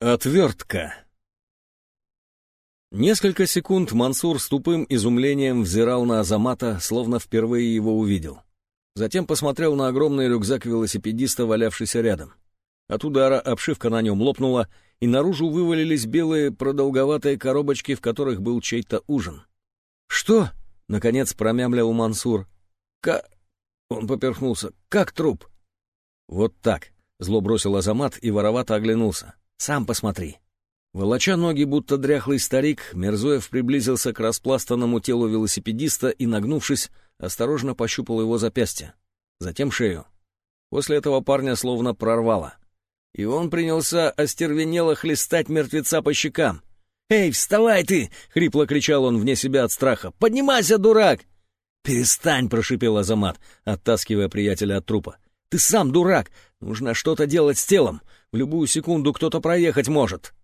Отвертка. Несколько секунд Мансур с тупым изумлением взирал на Азамата, словно впервые его увидел. Затем посмотрел на огромный рюкзак велосипедиста, валявшийся рядом. От удара обшивка на нем лопнула, и наружу вывалились белые продолговатые коробочки, в которых был чей-то ужин. «Что?» — наконец промямлил Мансур. «Ка...» — он поперхнулся. «Как труп?» «Вот так», — зло бросил Азамат и воровато оглянулся. Сам посмотри». Волоча ноги, будто дряхлый старик, Мерзоев приблизился к распластанному телу велосипедиста и, нагнувшись, осторожно пощупал его запястье, затем шею. После этого парня словно прорвало. И он принялся остервенело хлестать мертвеца по щекам. «Эй, вставай ты!» — хрипло кричал он вне себя от страха. «Поднимайся, дурак!» «Перестань!» — прошипел Азамат, оттаскивая приятеля от трупа. «Ты сам дурак! Нужно что-то делать с телом! В любую секунду кто-то проехать может!»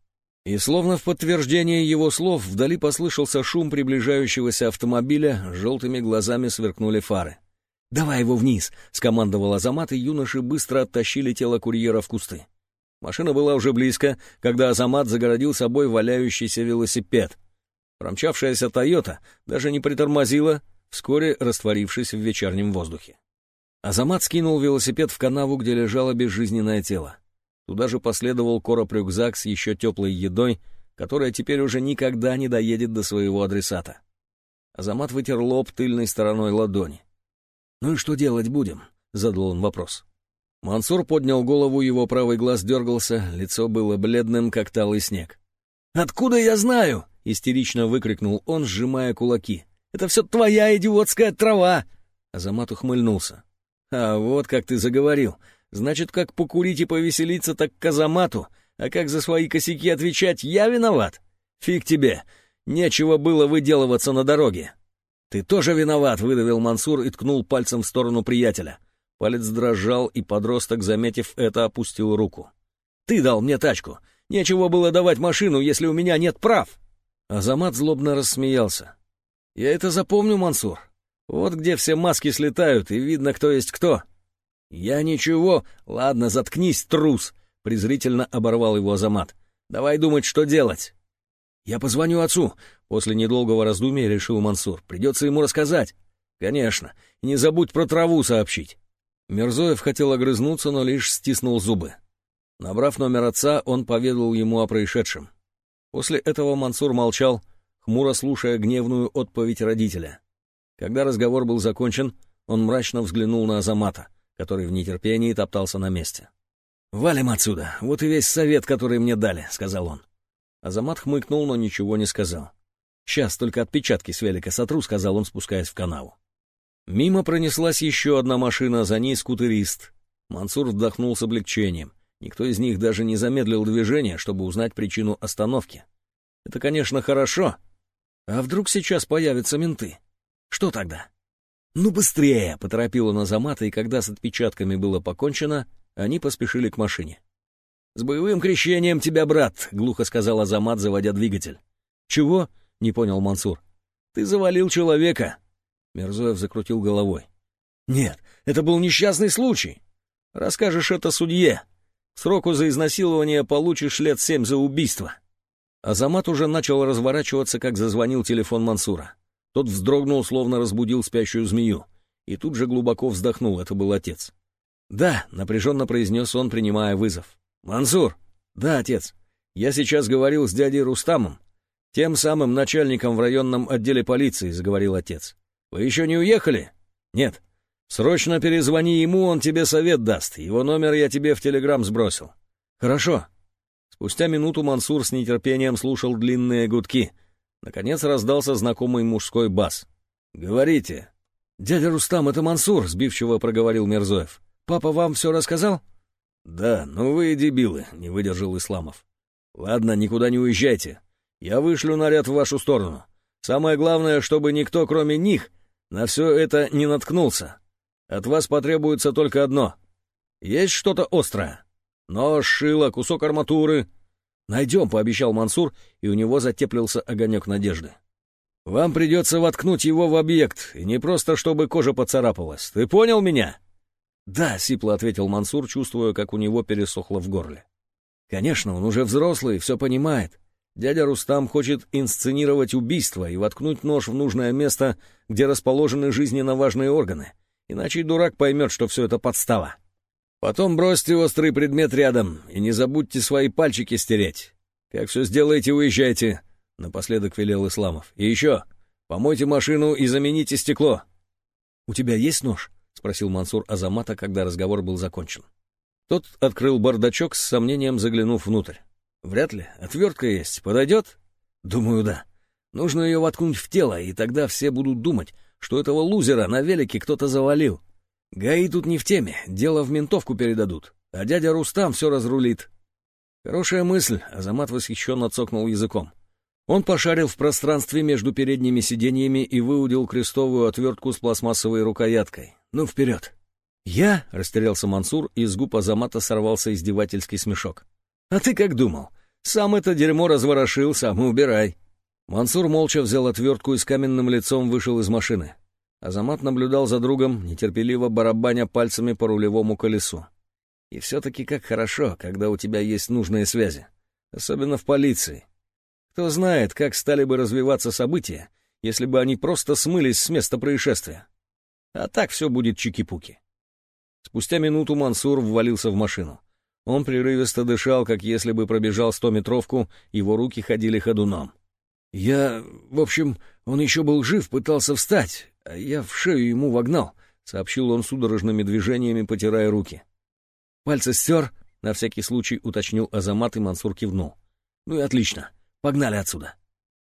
И словно в подтверждение его слов вдали послышался шум приближающегося автомобиля, желтыми глазами сверкнули фары. «Давай его вниз!» — скомандовал Азамат, и юноши быстро оттащили тело курьера в кусты. Машина была уже близко, когда Азамат загородил собой валяющийся велосипед. Промчавшаяся «Тойота» даже не притормозила, вскоре растворившись в вечернем воздухе. Азамат скинул велосипед в канаву, где лежало безжизненное тело. Туда же последовал короб-рюкзак с еще теплой едой, которая теперь уже никогда не доедет до своего адресата. Азамат вытер лоб тыльной стороной ладони. «Ну и что делать будем?» — задал он вопрос. Мансур поднял голову, его правый глаз дергался, лицо было бледным, как талый снег. «Откуда я знаю?» — истерично выкрикнул он, сжимая кулаки. «Это все твоя идиотская трава!» Азамат ухмыльнулся. «А вот как ты заговорил. Значит, как покурить и повеселиться, так к казамату, а как за свои косяки отвечать, я виноват? Фиг тебе, нечего было выделываться на дороге. Ты тоже виноват, выдавил Мансур и ткнул пальцем в сторону приятеля. Палец дрожал, и подросток, заметив это, опустил руку. Ты дал мне тачку. Нечего было давать машину, если у меня нет прав. Азамат злобно рассмеялся. Я это запомню, Мансур. Вот где все маски слетают, и видно, кто есть кто. «Я ничего. Ладно, заткнись, трус!» — презрительно оборвал его Азамат. «Давай думать, что делать». «Я позвоню отцу», — после недолгого раздумья решил Мансур. «Придется ему рассказать». «Конечно. Не забудь про траву сообщить». Мерзоев хотел огрызнуться, но лишь стиснул зубы. Набрав номер отца, он поведал ему о происшедшем. После этого Мансур молчал, хмуро слушая гневную отповедь родителя. Когда разговор был закончен, он мрачно взглянул на Азамата который в нетерпении топтался на месте. «Валим отсюда, вот и весь совет, который мне дали», — сказал он. Азамат хмыкнул, но ничего не сказал. «Сейчас только отпечатки с велика сотру», — сказал он, спускаясь в канаву. Мимо пронеслась еще одна машина, за ней скутерист. Мансур вдохнул с облегчением. Никто из них даже не замедлил движение, чтобы узнать причину остановки. Это, конечно, хорошо. А вдруг сейчас появятся менты? Что тогда? «Ну быстрее!» — поторопила Назамата, и когда с отпечатками было покончено, они поспешили к машине. «С боевым крещением тебя, брат!» — глухо сказал Азамат, заводя двигатель. «Чего?» — не понял Мансур. «Ты завалил человека!» Мерзоев закрутил головой. «Нет, это был несчастный случай. Расскажешь это судье. Сроку за изнасилование получишь лет семь за убийство». Азамат уже начал разворачиваться, как зазвонил телефон Мансура. Тот вздрогнул, словно разбудил спящую змею, и тут же глубоко вздохнул, это был отец. «Да», — напряженно произнес он, принимая вызов. «Мансур!» «Да, отец. Я сейчас говорил с дядей Рустамом, тем самым начальником в районном отделе полиции», — заговорил отец. «Вы еще не уехали?» «Нет. Срочно перезвони ему, он тебе совет даст. Его номер я тебе в телеграм сбросил». «Хорошо». Спустя минуту Мансур с нетерпением слушал длинные гудки — Наконец раздался знакомый мужской бас. «Говорите». «Дядя Рустам, это Мансур», — сбивчиво проговорил Мерзоев. «Папа вам все рассказал?» «Да, ну вы дебилы», — не выдержал Исламов. «Ладно, никуда не уезжайте. Я вышлю наряд в вашу сторону. Самое главное, чтобы никто, кроме них, на все это не наткнулся. От вас потребуется только одно. Есть что-то острое? Нож, шило, кусок арматуры, «Найдем», — пообещал Мансур, и у него затеплился огонек надежды. «Вам придется воткнуть его в объект, и не просто чтобы кожа поцарапалась. Ты понял меня?» «Да», — сипло ответил Мансур, чувствуя, как у него пересохло в горле. Конечно, он уже взрослый, все понимает. Дядя Рустам хочет инсценировать убийство и воткнуть нож в нужное место, где расположены жизненно важные органы. Иначе дурак поймет, что все это подстава. Потом бросьте острый предмет рядом и не забудьте свои пальчики стереть. Как все сделаете, уезжайте, — напоследок велел Исламов. И еще, помойте машину и замените стекло. — У тебя есть нож? — спросил Мансур Азамата, когда разговор был закончен. Тот открыл бардачок с сомнением, заглянув внутрь. «Вряд ли. Отвертка есть. Подойдет?» «Думаю, да. Нужно ее воткнуть в тело, и тогда все будут думать, что этого лузера на велике кто-то завалил. ГАИ тут не в теме, дело в ментовку передадут, а дядя Рустам все разрулит». «Хорошая мысль», — Азамат восхищенно цокнул языком. Он пошарил в пространстве между передними сиденьями и выудил крестовую отвертку с пластмассовой рукояткой. «Ну, вперед!» «Я?» — растерялся Мансур, и с губ Азамата сорвался издевательский смешок. «А ты как думал? Сам это дерьмо разворошил, сам и убирай». Мансур молча взял отвертку и с каменным лицом вышел из машины. Азамат наблюдал за другом, нетерпеливо барабаня пальцами по рулевому колесу. И все-таки как хорошо, когда у тебя есть нужные связи. Особенно в полиции. Кто знает, как стали бы развиваться события, если бы они просто смылись с места происшествия. А так все будет чики-пуки. Спустя минуту Мансур ввалился в машину. Он прерывисто дышал, как если бы пробежал стометровку, его руки ходили ходуном. «Я... в общем, он еще был жив, пытался встать, я в шею ему вогнал», — сообщил он судорожными движениями, потирая руки. «Пальцы стер?» — на всякий случай уточнил Азамат, и Мансур кивнул. «Ну и отлично. Погнали отсюда».